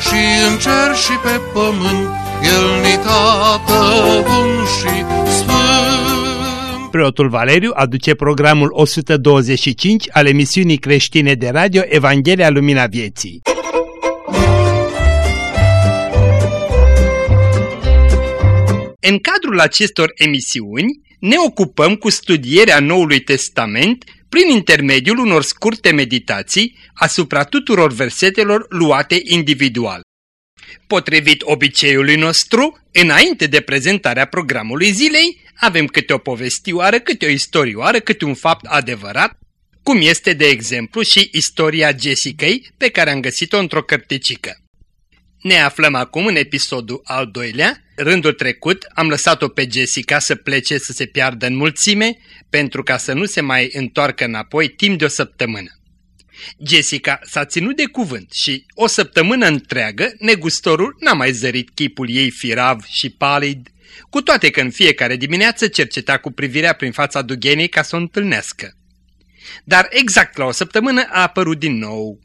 și în cer și pe pământ, El ni tată bun și sfânt. Preotul Valeriu aduce programul 125 al emisiunii creștine de radio Evanghelia Lumina Vieții. În cadrul acestor emisiuni ne ocupăm cu studierea Noului Testament prin intermediul unor scurte meditații asupra tuturor versetelor luate individual. Potrivit obiceiului nostru, înainte de prezentarea programului zilei, avem câte o povestioară, câte o istorioară, câte un fapt adevărat, cum este de exemplu și istoria Jessicăi pe care am găsit-o într-o cărticică. Ne aflăm acum în episodul al doilea. Rândul trecut am lăsat-o pe Jessica să plece să se piardă în mulțime pentru ca să nu se mai întoarcă înapoi timp de o săptămână. Jessica s-a ținut de cuvânt și o săptămână întreagă negustorul n-a mai zărit chipul ei firav și palid, cu toate că în fiecare dimineață cerceta cu privirea prin fața dughenei ca să o întâlnească. Dar exact la o săptămână a apărut din nou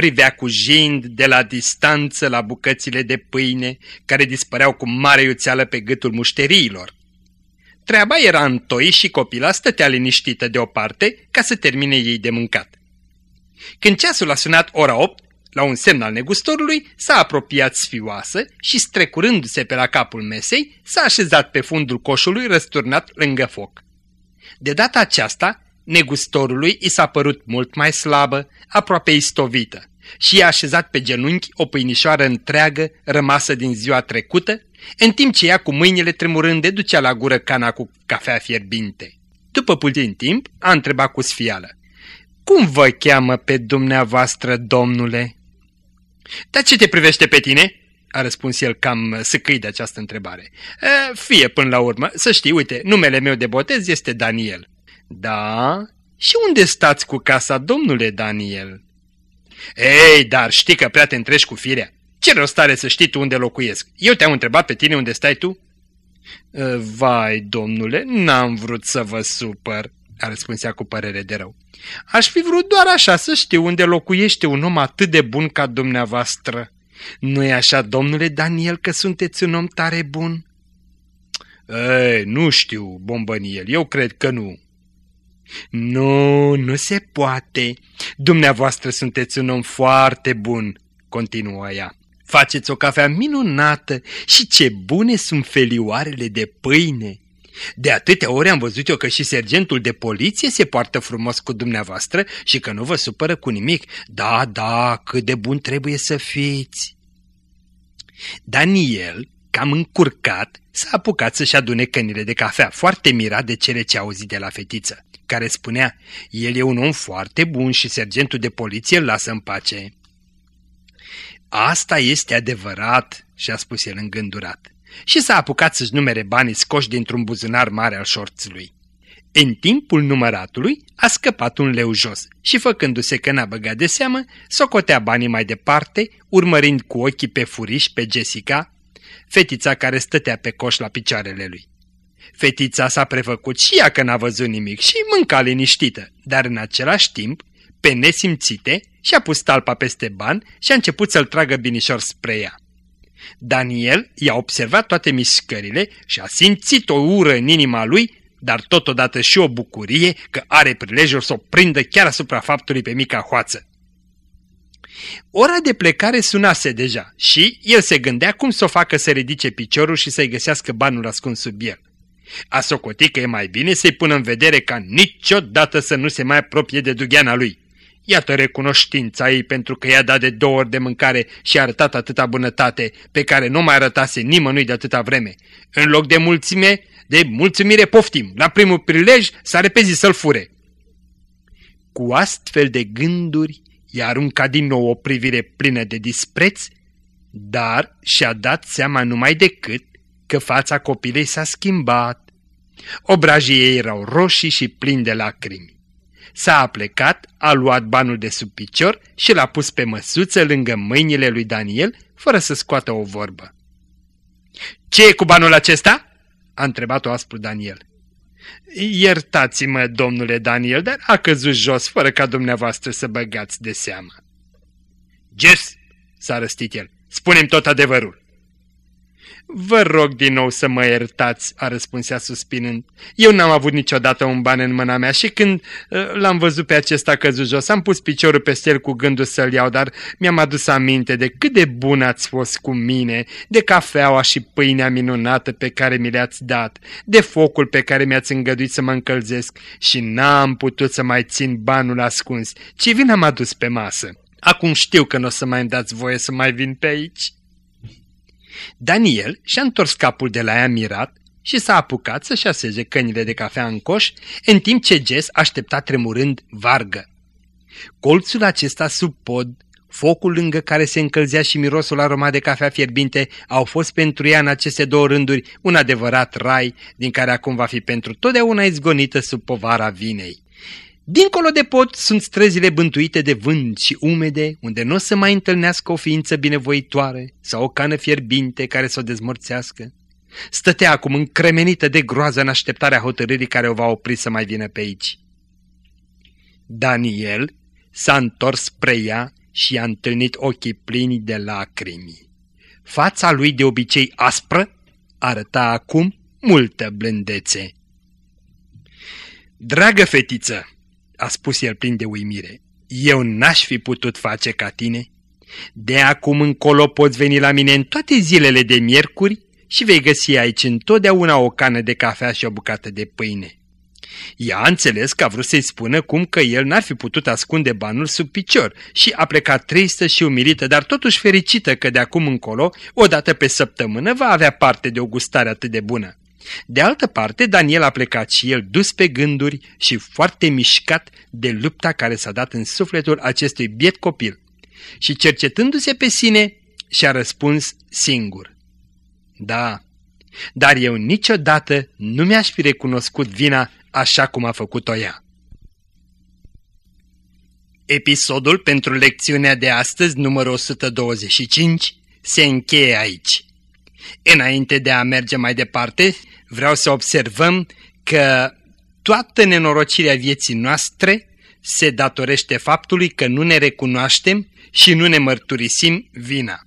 privea cu jind de la distanță la bucățile de pâine care dispăreau cu mare iuțeală pe gâtul mușteriilor. Treaba era întoi și copila stătea liniștită deoparte ca să termine ei de mâncat. Când ceasul a sunat ora 8, la un semn al negustorului, s-a apropiat sfioasă și, strecurându-se pe la capul mesei, s-a așezat pe fundul coșului răsturnat lângă foc. De data aceasta, negustorului i s-a părut mult mai slabă, aproape istovită și i-a așezat pe genunchi o pâinișoară întreagă rămasă din ziua trecută, în timp ce ea cu mâinile tremurânde ducea la gură cana cu cafea fierbinte. După puțin timp a întrebat cu sfială. Cum vă cheamă pe dumneavoastră, domnule?" Dar ce te privește pe tine?" a răspuns el cam săcăi de această întrebare. E, fie până la urmă, să știi, uite, numele meu de botez este Daniel." Da? Și unde stați cu casa, domnule Daniel?" Ei, dar știi că prea te întrești cu firea. Ce rost are să știi tu unde locuiesc? Eu te-am întrebat pe tine unde stai tu? Vai, domnule, n-am vrut să vă supăr, a răspuns ea cu părere de rău. Aș fi vrut doar așa să știu unde locuiește un om atât de bun ca dumneavoastră. Nu-i așa, domnule Daniel, că sunteți un om tare bun? Ei, nu știu, bombăniel, eu cred că nu. Nu, nu se poate. Dumneavoastră sunteți un om foarte bun, continuă ea. Faceți o cafea minunată și ce bune sunt felioarele de pâine. De atâtea ori am văzut eu că și sergentul de poliție se poartă frumos cu dumneavoastră și că nu vă supără cu nimic. Da, da, cât de bun trebuie să fiți. Daniel, cam încurcat, s-a apucat să-și adune cănile de cafea, foarte mirat de cele ce auzit de la fetiță care spunea, el e un om foarte bun și sergentul de poliție îl lasă în pace. Asta este adevărat, și-a spus el îngândurat, și s-a apucat să-și numere banii scoși dintr-un buzunar mare al șorțului. În timpul număratului a scăpat un leu jos și, făcându-se că n-a băgat de seamă, socotea banii mai departe, urmărind cu ochii pe furiș pe Jessica, fetița care stătea pe coș la picioarele lui. Fetița s-a prefăcut și ea că n-a văzut nimic și mânca liniștită, dar în același timp, pe nesimțite, și-a pus talpa peste ban și a început să-l tragă binișor spre ea. Daniel i-a observat toate mișcările și a simțit o ură în inima lui, dar totodată și o bucurie că are prilejul să o prindă chiar asupra faptului pe mica hoață. Ora de plecare sunase deja și el se gândea cum să o facă să ridice piciorul și să-i găsească banul ascuns sub el. A socotit că e mai bine să-i pună în vedere ca niciodată să nu se mai apropie de dugheana lui. Iată recunoștința ei pentru că i-a dat de două ori de mâncare și a arătat atâta bunătate pe care nu mai arătase nimănui de atâta vreme. În loc de mulțime, de mulțumire poftim, la primul prilej s-a repezit să-l fure. Cu astfel de gânduri i-a aruncat din nou o privire plină de dispreț dar și-a dat seama numai decât că fața copilei s-a schimbat. Obrajii ei erau roșii și plini de lacrimi. S-a aplecat, a luat banul de sub picior și l-a pus pe măsuță lângă mâinile lui Daniel, fără să scoată o vorbă. Ce e cu banul acesta?" a întrebat-o aspru Daniel. Iertați-mă, domnule Daniel, dar a căzut jos fără ca dumneavoastră să băgați de seamă. Ges, s-a răstit el, spunem tot adevărul. Vă rog din nou să mă iertați, a răspuns ea suspinând. Eu n-am avut niciodată un ban în mâna mea și când uh, l-am văzut pe acesta căzut jos, am pus piciorul peste el cu gândul să-l iau, dar mi-am adus aminte de cât de bun ați fost cu mine, de cafeaua și pâinea minunată pe care mi le-ați dat, de focul pe care mi-ați îngăduit să mă încălzesc și n-am putut să mai țin banul ascuns, ci vin am adus pe masă. Acum știu că nu o să mai îmi dați voie să mai vin pe aici. Daniel și-a întors capul de la ea mirat și s-a apucat să-și aseze cănile de cafea în coș, în timp ce Jess aștepta tremurând vargă. Colțul acesta sub pod, focul lângă care se încălzea și mirosul aromat de cafea fierbinte au fost pentru ea în aceste două rânduri un adevărat rai, din care acum va fi pentru totdeauna izgonită sub povara vinei. Dincolo de pod sunt străzile bântuite de vânt și umede, unde nu o să mai întâlnească o ființă binevoitoare sau o cană fierbinte care să o dezmorțească. Stătea acum încremenită de groază în așteptarea hotărârii care o va opri să mai vină pe aici. Daniel s-a întors spre ea și a întâlnit ochii plini de lacrimi. Fața lui de obicei aspră arăta acum multă blândețe. Dragă fetiță, a spus el plin de uimire. Eu n-aș fi putut face ca tine. De acum încolo poți veni la mine în toate zilele de miercuri și vei găsi aici întotdeauna o cană de cafea și o bucată de pâine. Ea a înțeles că a vrut să-i spună cum că el n-ar fi putut ascunde banul sub picior și a plecat tristă și umilită, dar totuși fericită că de acum încolo, o dată pe săptămână, va avea parte de o gustare atât de bună. De altă parte, Daniel a plecat și el dus pe gânduri și foarte mișcat de lupta care s-a dat în sufletul acestui biet copil. Și cercetându-se pe sine, și-a răspuns singur. Da, dar eu niciodată nu mi-aș fi recunoscut vina așa cum a făcut-o ea. Episodul pentru lecțiunea de astăzi, numărul 125, se încheie aici. Înainte de a merge mai departe, vreau să observăm că toată nenorocirea vieții noastre se datorește faptului că nu ne recunoaștem și nu ne mărturisim vina.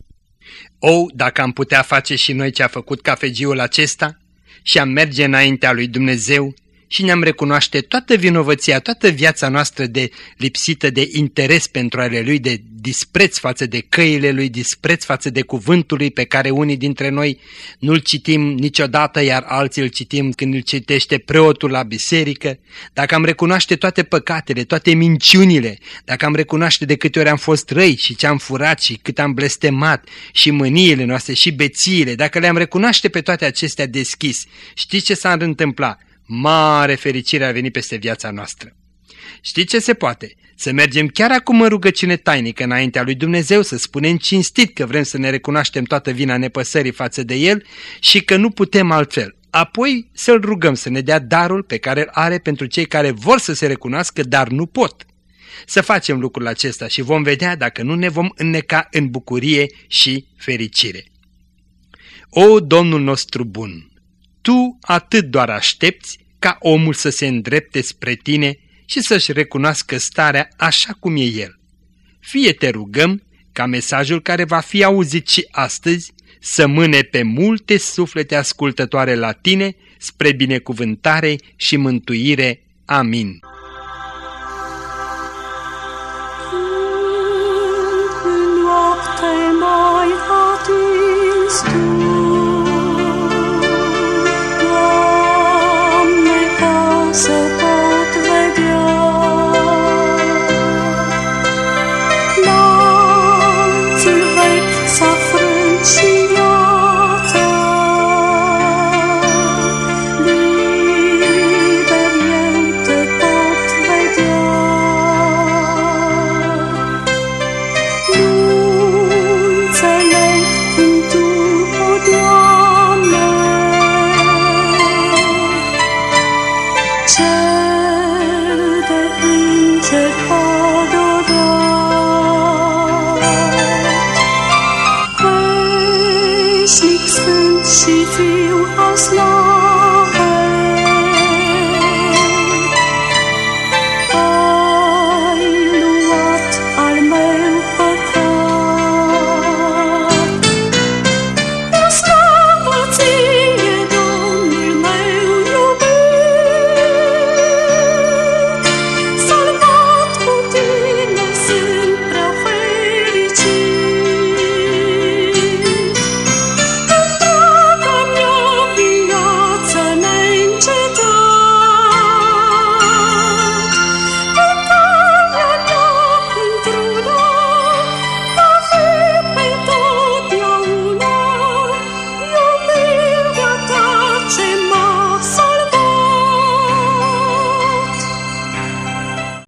O, dacă am putea face și noi ce a făcut cafegiul acesta și am merge înaintea lui Dumnezeu și ne-am recunoaște toată vinovăția, toată viața noastră de lipsită de interes pentru ale lui, de dispreț față de căile lui, dispreț față de cuvântul lui pe care unii dintre noi nu-l citim niciodată, iar alții îl citim când îl citește preotul la biserică, dacă am recunoaște toate păcatele, toate minciunile, dacă am recunoaște de câte ori am fost răi și ce am furat și cât am blestemat și mâniile noastre și bețiile, dacă le-am recunoaște pe toate acestea deschis, știți ce s-ar întâmpla? mare fericire a venit peste viața noastră. Știți ce se poate? Să mergem chiar acum în rugăciune tainică înaintea lui Dumnezeu, să spunem cinstit că vrem să ne recunoaștem toată vina nepăsării față de El și că nu putem altfel. Apoi să-L rugăm să ne dea darul pe care îl are pentru cei care vor să se recunoască, dar nu pot. Să facem lucrul acesta și vom vedea dacă nu ne vom înneca în bucurie și fericire. O, Domnul nostru bun! Tu atât doar aștepți ca omul să se îndrepte spre tine și să-și recunoască starea așa cum e el. Fie te rugăm ca mesajul care va fi auzit și astăzi să mâne pe multe suflete ascultătoare la tine spre binecuvântare și mântuire. Amin. So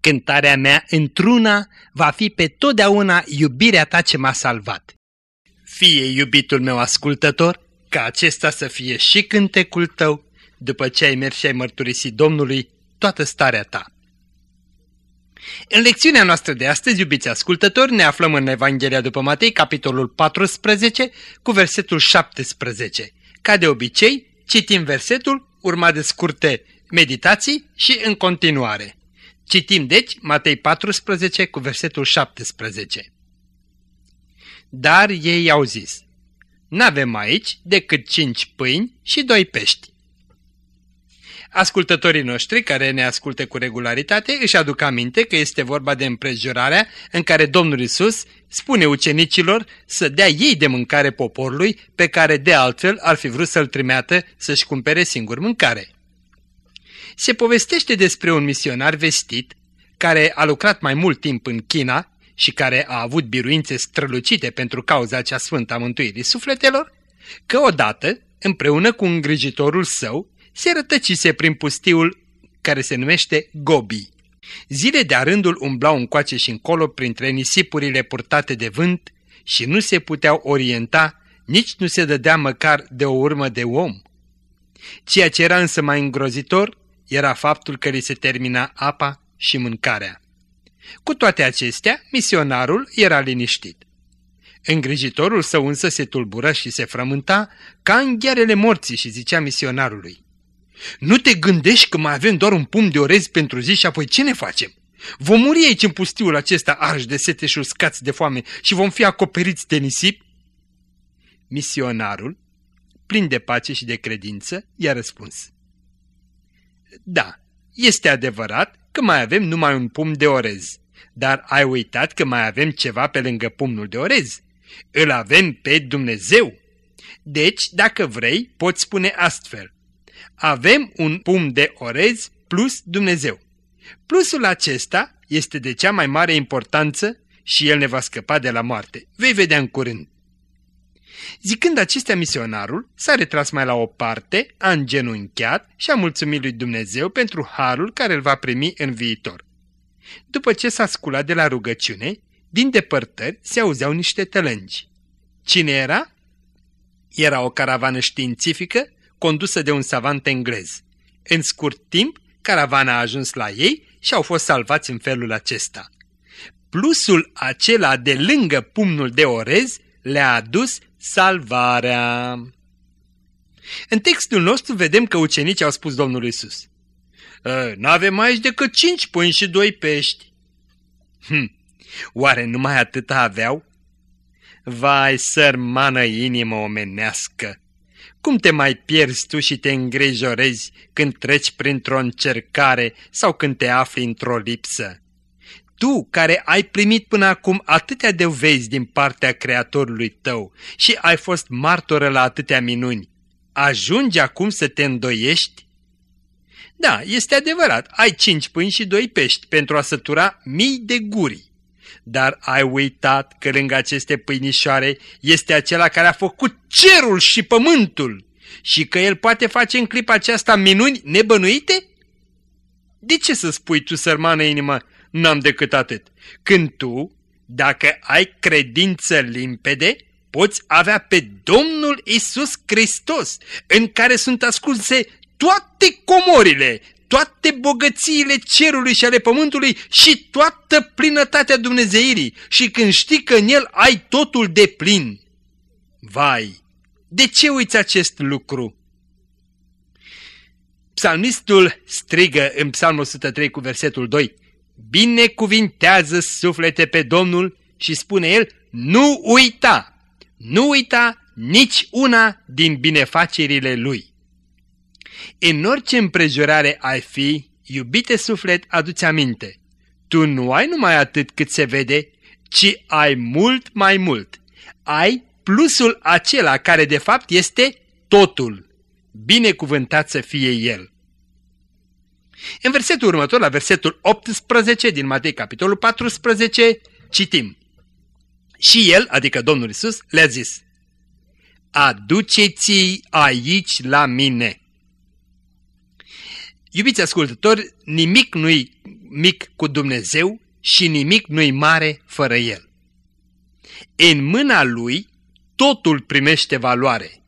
Cântarea mea într-una va fi pe totdeauna iubirea ta ce m-a salvat. Fie, iubitul meu ascultător, ca acesta să fie și cântecul tău, după ce ai mers și ai mărturisit Domnului toată starea ta. În lecțiunea noastră de astăzi, iubiți ascultători, ne aflăm în Evanghelia după Matei, capitolul 14, cu versetul 17. Ca de obicei, citim versetul, urmat de scurte meditații și în continuare. Citim deci Matei 14 cu versetul 17. Dar ei au zis, N-avem aici decât cinci pâini și doi pești. Ascultătorii noștri care ne ascultă cu regularitate își aduc aminte că este vorba de împrejurarea în care Domnul Isus spune ucenicilor să dea ei de mâncare poporului pe care de altfel ar fi vrut să-l trimeată să-și cumpere singur mâncare. Se povestește despre un misionar vestit care a lucrat mai mult timp în China și care a avut biruințe strălucite pentru cauza cea sfântă a mântuirii sufletelor, că odată, împreună cu îngrijitorul său, se rătăcise prin pustiul care se numește Gobi. Zile de-a rândul umblau încoace și încolo printre nisipurile purtate de vânt și nu se puteau orienta, nici nu se dădea măcar de o urmă de om. Ceea ce era însă mai îngrozitor era faptul că li se termina apa și mâncarea. Cu toate acestea, misionarul era liniștit. Îngrijitorul său însă se tulbură și se frământa ca în ghearele morții și zicea misionarului. Nu te gândești că mai avem doar un pumn de orez pentru zi și apoi ce ne facem? Vom muri aici în pustiul acesta arși de sete și uscați de foame și vom fi acoperiți de nisip? Misionarul, plin de pace și de credință, i-a răspuns. Da, este adevărat că mai avem numai un pumn de orez, dar ai uitat că mai avem ceva pe lângă pumnul de orez. Îl avem pe Dumnezeu. Deci, dacă vrei, poți spune astfel. Avem un pumn de orez plus Dumnezeu. Plusul acesta este de cea mai mare importanță și el ne va scăpa de la moarte. Vei vedea în curând. Zicând acestea, misionarul s-a retras mai la o parte, a îngenunchiat și a mulțumit lui Dumnezeu pentru harul care îl va primi în viitor. După ce s-a sculat de la rugăciune, din depărtări se auzeau niște tălângi. Cine era? Era o caravană științifică condusă de un savant englez. În scurt timp, caravana a ajuns la ei și au fost salvați în felul acesta. Plusul acela de lângă pumnul de orez le-a adus salvarea. În textul nostru vedem că ucenicii au spus Domnului Isus. Ă, N-avem aici decât cinci pâini și doi pești. Hm, oare numai atâta aveau? Vai, sărmană inimă omenească! Cum te mai pierzi tu și te îngrijorezi când treci printr-o încercare sau când te afli într-o lipsă? Tu care ai primit până acum atâtea de vezi din partea Creatorului tău și ai fost martoră la atâtea minuni, ajungi acum să te îndoiești? Da, este adevărat, ai cinci pâini și doi pești pentru a sătura mii de guri. Dar ai uitat că lângă aceste pâinișoare este acela care a făcut cerul și pământul și că el poate face în clipa aceasta minuni nebănuite? De ce să spui tu, sărmană inimă, n-am decât atât? Când tu, dacă ai credință limpede, poți avea pe Domnul Isus Hristos, în care sunt ascunse toate comorile, toate bogățiile cerului și ale pământului și toată plinătatea Dumnezeirii și când știi că în el ai totul de plin. Vai, de ce uiți acest lucru? Psalmistul strigă în Psalmul 103 cu versetul 2, Binecuvintează suflete pe Domnul și spune el, nu uita, nu uita nici una din binefacerile Lui. În orice împrejurare ai fi, iubite suflet, aduți aminte. Tu nu ai numai atât cât se vede, ci ai mult mai mult. Ai plusul acela care de fapt este totul. Binecuvântat să fie El. În versetul următor, la versetul 18 din Matei, capitolul 14, citim. Și El, adică Domnul Isus, le-a zis, Aduceți-i aici la mine. Iubiți ascultători, nimic nu-i mic cu Dumnezeu și nimic nu-i mare fără El. În mâna Lui totul primește valoare.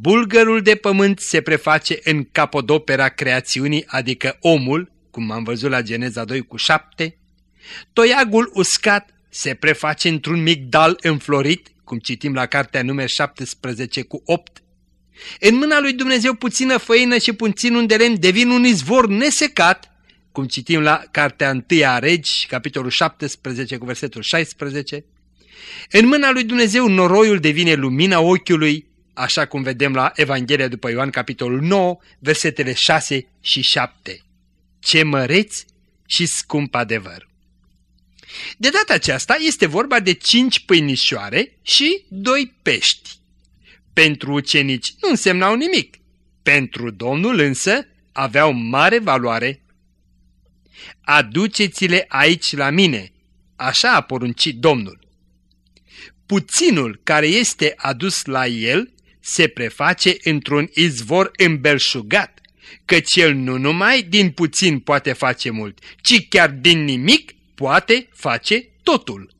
Bulgărul de pământ se preface în capodopera creațiunii, adică omul, cum am văzut la Geneza 2 cu 7. Toiagul uscat se preface într-un migdal înflorit, cum citim la cartea numer 17 cu 8. În mâna lui Dumnezeu puțină făină și puțin un de lemn devin un izvor nesecat, cum citim la cartea 1 a Regi, capitolul 17 cu versetul 16. În mâna lui Dumnezeu noroiul devine lumina ochiului, așa cum vedem la Evanghelia după Ioan, capitolul 9, versetele 6 și 7. Ce măreți și scump adevăr! De data aceasta este vorba de cinci pâinișoare și doi pești. Pentru ucenici nu însemnau nimic, pentru Domnul însă aveau mare valoare. Aduceți-le aici la mine, așa a poruncit Domnul. Puținul care este adus la el se preface într-un izvor îmbelșugat, căci el nu numai din puțin poate face mult, ci chiar din nimic poate face totul.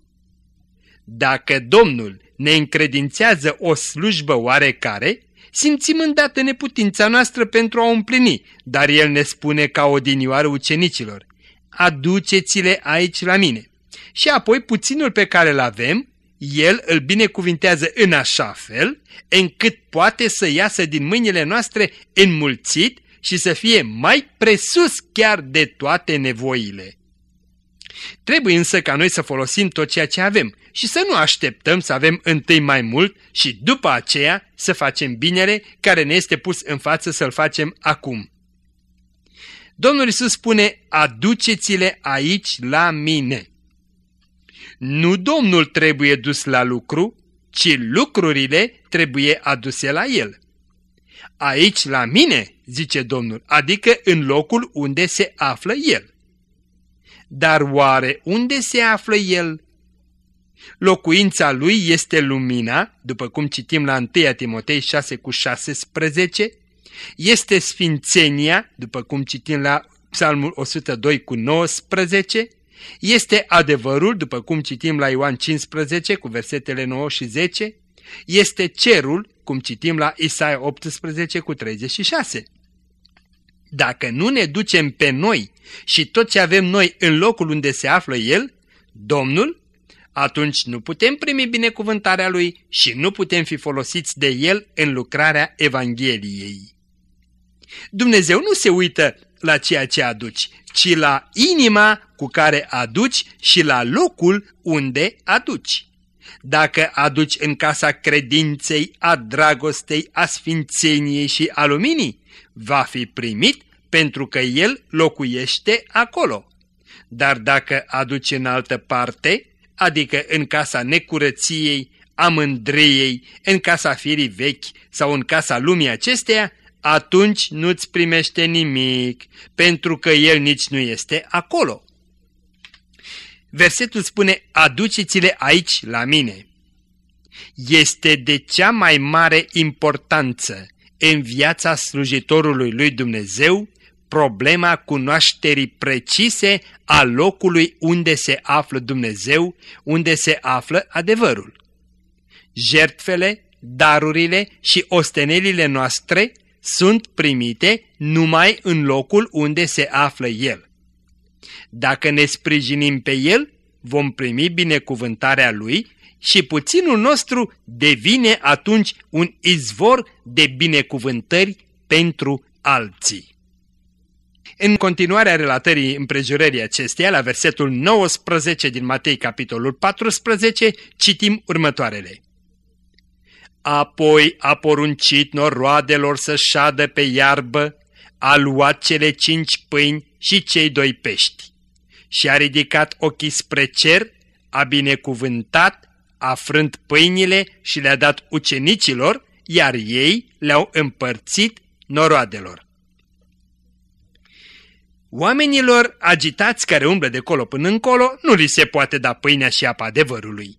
Dacă Domnul ne încredințează o slujbă oarecare, simțim îndată neputința noastră pentru a o împlini, dar El ne spune ca odinioară ucenicilor, aduceți-le aici la mine. Și apoi puținul pe care îl avem, El îl binecuvintează în așa fel, încât poate să iasă din mâinile noastre înmulțit și să fie mai presus chiar de toate nevoile. Trebuie însă ca noi să folosim tot ceea ce avem și să nu așteptăm să avem întâi mai mult și după aceea să facem binele care ne este pus în față să-l facem acum. Domnul Isus spune, aduceți-le aici la mine. Nu Domnul trebuie dus la lucru, ci lucrurile trebuie aduse la El. Aici la mine, zice Domnul, adică în locul unde se află El. Dar oare unde se află el? Locuința lui este lumina, după cum citim la 1 Timotei 6 cu 16, este sfințenia, după cum citim la Psalmul 102 cu 19, este adevărul, după cum citim la Ioan 15 cu versetele 9 și 10, este cerul, cum citim la Isaia 18 cu 36. Dacă nu ne ducem pe noi și tot ce avem noi în locul unde se află El, Domnul, atunci nu putem primi binecuvântarea Lui și nu putem fi folosiți de El în lucrarea Evangheliei. Dumnezeu nu se uită la ceea ce aduci, ci la inima cu care aduci și la locul unde aduci. Dacă aduci în casa credinței, a dragostei, a sfințeniei și a luminii, va fi primit pentru că El locuiește acolo. Dar dacă aduci în altă parte, adică în casa necurăției, a mândriei, în casa firii vechi sau în casa lumii acesteia, atunci nu-ți primește nimic, pentru că El nici nu este acolo. Versetul spune, aduceți-le aici la mine. Este de cea mai mare importanță în viața slujitorului lui Dumnezeu problema cunoașterii precise a locului unde se află Dumnezeu, unde se află adevărul. Jertfele, darurile și ostenelile noastre sunt primite numai în locul unde se află El. Dacă ne sprijinim pe El, vom primi binecuvântarea Lui și puținul nostru devine atunci un izvor de binecuvântări pentru alții. În continuarea relatării împrejurării acesteia, la versetul 19 din Matei, capitolul 14, citim următoarele. Apoi a poruncit noroadelor să șadă pe iarbă, a luat cele cinci pâini și cei doi pești. Și a ridicat ochii spre cer, a binecuvântat, a frânt pâinile și le-a dat ucenicilor, iar ei le-au împărțit noroadelor. Oamenilor agitați care umblă de colo până încolo nu li se poate da pâinea și apa adevărului.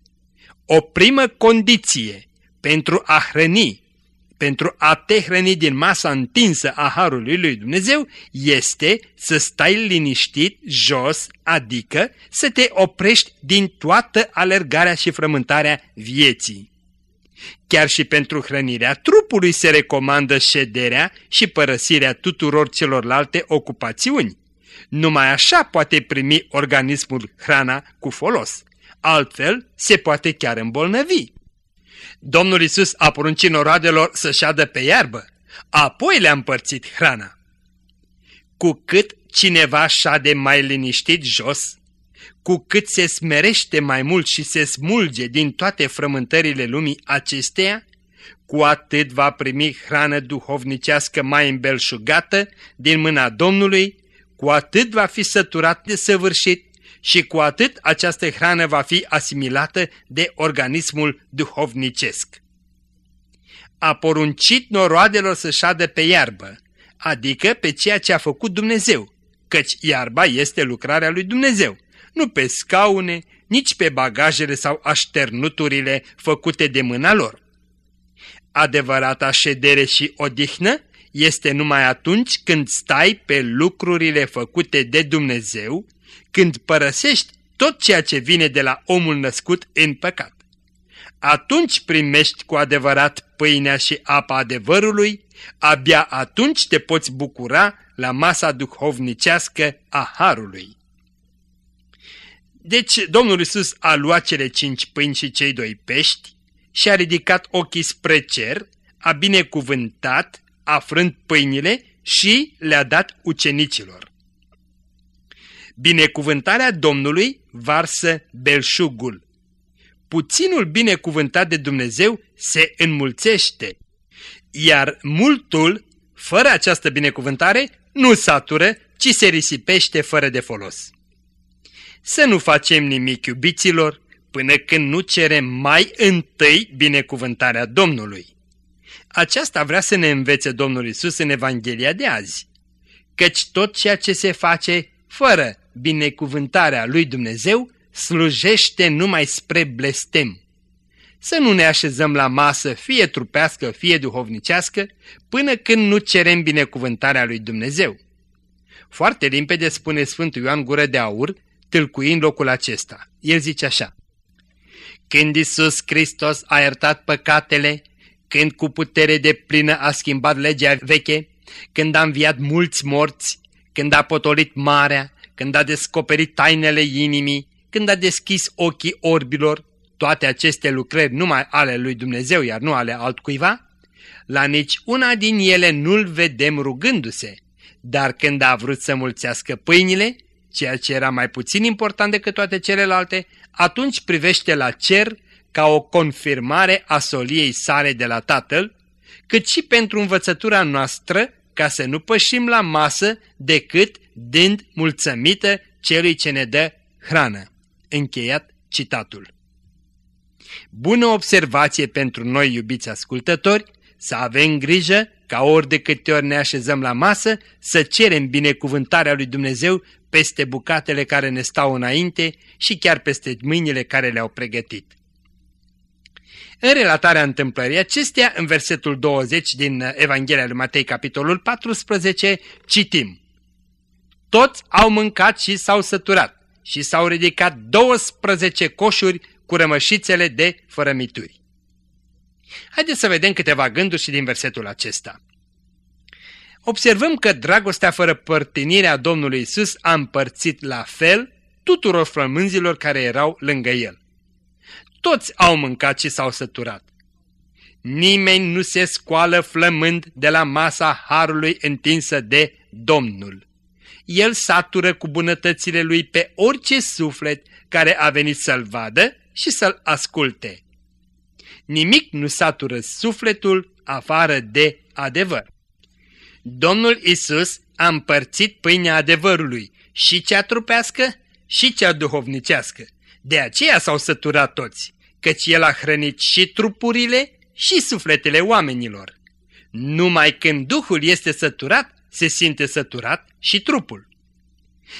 O primă condiție pentru a hrăni pentru a te hrăni din masa întinsă a Harului lui Dumnezeu este să stai liniștit jos, adică să te oprești din toată alergarea și frământarea vieții. Chiar și pentru hrănirea trupului se recomandă șederea și părăsirea tuturor celorlalte ocupațiuni. Numai așa poate primi organismul hrana cu folos, altfel se poate chiar îmbolnăvi. Domnul Isus a poruncit noroadelor să șadă pe iarbă, apoi le-a împărțit hrana. Cu cât cineva șade mai liniștit jos, cu cât se smerește mai mult și se smulge din toate frământările lumii acesteia, cu atât va primi hrană duhovnicească mai îmbelșugată din mâna Domnului, cu atât va fi săturat de săvârșit și cu atât această hrană va fi asimilată de organismul duhovnicesc. A poruncit noroadelor să șadă pe iarbă, adică pe ceea ce a făcut Dumnezeu, căci iarba este lucrarea lui Dumnezeu, nu pe scaune, nici pe bagajele sau așternuturile făcute de mâna lor. Adevărata ședere și odihnă este numai atunci când stai pe lucrurile făcute de Dumnezeu când părăsești tot ceea ce vine de la omul născut în păcat. Atunci primești cu adevărat pâinea și apa adevărului, abia atunci te poți bucura la masa duhovnicească a Harului. Deci Domnul Isus a luat cele cinci pâini și cei doi pești și a ridicat ochii spre cer, a binecuvântat, a frânt pâinile și le-a dat ucenicilor. Binecuvântarea Domnului varsă belșugul. Puținul binecuvântat de Dumnezeu se înmulțește, iar multul, fără această binecuvântare, nu satură, ci se risipește fără de folos. Să nu facem nimic, iubiților, până când nu cerem mai întâi binecuvântarea Domnului. Aceasta vrea să ne învețe Domnul Isus în Evanghelia de azi, căci tot ceea ce se face fără binecuvântarea lui Dumnezeu slujește numai spre blestem. Să nu ne așezăm la masă, fie trupească, fie duhovnicească, până când nu cerem binecuvântarea lui Dumnezeu. Foarte limpede spune Sfântul Ioan Gură de Aur, tâlcuind locul acesta. El zice așa, Când Isus Hristos a iertat păcatele, când cu putere de plină a schimbat legea veche, când a înviat mulți morți, când a potolit marea, când a descoperit tainele inimii, când a deschis ochii orbilor, toate aceste lucrări numai ale lui Dumnezeu, iar nu ale altcuiva, la nici una din ele nu-l vedem rugându-se, dar când a vrut să mulțească pâinile, ceea ce era mai puțin important decât toate celelalte, atunci privește la cer ca o confirmare a soliei sale de la Tatăl, cât și pentru învățătura noastră, ca să nu pășim la masă decât dând mulțămită celui ce ne dă hrană. Încheiat citatul. Bună observație pentru noi, iubiți ascultători, să avem grijă ca ori de câte ori ne așezăm la masă, să cerem binecuvântarea lui Dumnezeu peste bucatele care ne stau înainte și chiar peste mâinile care le-au pregătit. În relatarea întâmplării acestea, în versetul 20 din Evanghelia lui Matei, capitolul 14, citim toți au mâncat și s-au săturat și s-au ridicat 12 coșuri cu rămășițele de fărămituri. Haideți să vedem câteva gânduri și din versetul acesta. Observăm că dragostea fără părtinirea Domnului Isus a împărțit la fel tuturor flămânzilor care erau lângă el. Toți au mâncat și s-au săturat. Nimeni nu se scoală flămând de la masa harului întinsă de Domnul el satură cu bunătățile lui pe orice suflet care a venit să-l vadă și să-l asculte. Nimic nu satură sufletul afară de adevăr. Domnul Isus a împărțit pâinea adevărului, și cea trupească și cea duhovnicească. De aceea s-au săturat toți, căci el a hrănit și trupurile și sufletele oamenilor. Numai când Duhul este săturat, se simte săturat și trupul.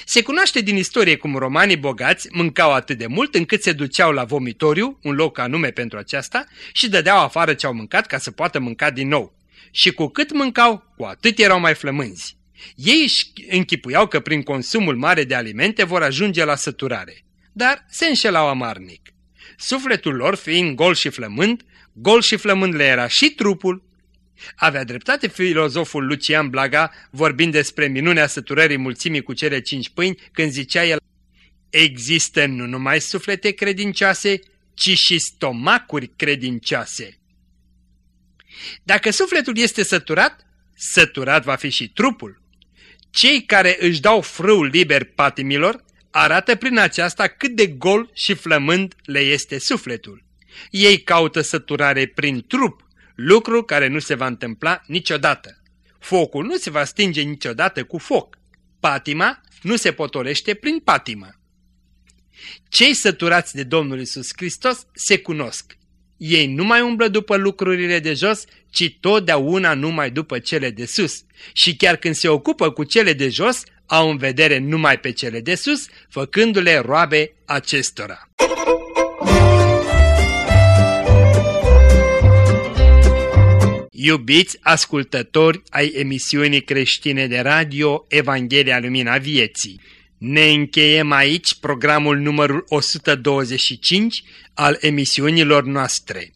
Se cunoaște din istorie cum romanii bogați mâncau atât de mult încât se duceau la vomitoriu, un loc anume pentru aceasta, și dădeau afară ce au mâncat ca să poată mânca din nou. Și cu cât mâncau, cu atât erau mai flămânzi. Ei își închipuiau că prin consumul mare de alimente vor ajunge la săturare, dar se înșelau amarnic. Sufletul lor fiind gol și flămând, gol și flămând le era și trupul. Avea dreptate filozoful Lucian Blaga vorbind despre minunea săturării mulțimii cu cele cinci pâini când zicea el Există nu numai suflete credincioase, ci și stomacuri credincioase. Dacă sufletul este săturat, săturat va fi și trupul. Cei care își dau frâul liber patimilor arată prin aceasta cât de gol și flămând le este sufletul. Ei caută săturare prin trup, lucru care nu se va întâmpla niciodată. Focul nu se va stinge niciodată cu foc. Patima nu se potolește prin patimă. Cei săturați de Domnul Isus Hristos se cunosc. Ei nu mai umblă după lucrurile de jos, ci totdeauna numai după cele de sus. Și chiar când se ocupă cu cele de jos, au în vedere numai pe cele de sus, făcându-le roabe acestora. Iubiți ascultători ai emisiunii creștine de radio Evanghelia Lumina Vieții, ne încheiem aici programul numărul 125 al emisiunilor noastre.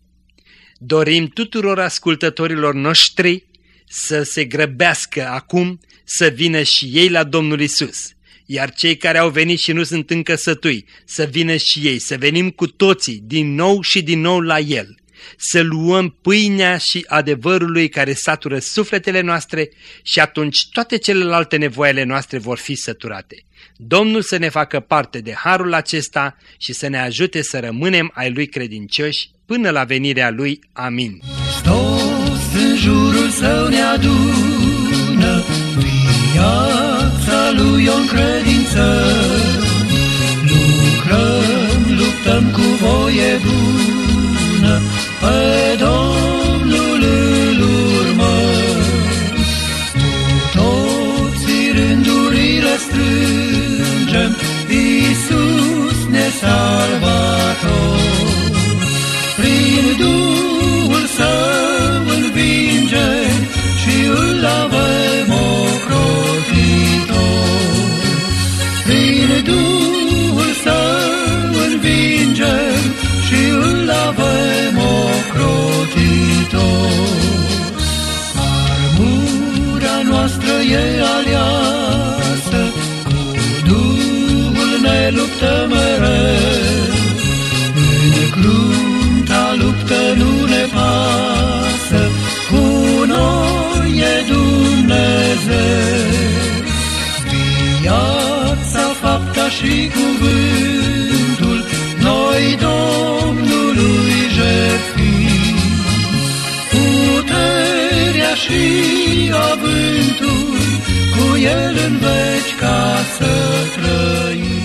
Dorim tuturor ascultătorilor noștri să se grăbească acum să vină și ei la Domnul Isus. Iar cei care au venit și nu sunt încă sătui, să vină și ei, să venim cu toții din nou și din nou la El să luăm pâinea și adevărului care satură sufletele noastre și atunci toate celelalte nevoile noastre vor fi săturate. Domnul să ne facă parte de harul acesta și să ne ajute să rămânem ai Lui credincioși până la venirea Lui. Amin. Toți în jurul său ne adună, viața Lui o credință. Lucrăm, luptăm cu voie bună, pe Domnul îl urmăm. Cu toții rândurile strângem, Iisus ne salvator. Prin Duhul Său noastră e aliasă, cu Duhul ne luptă mereu. În crunta luptă nu ne pasă, cu noi e Dumnezeu. Viața, fapta și cuvântul, și avântul, cu El în veci ca să trăim.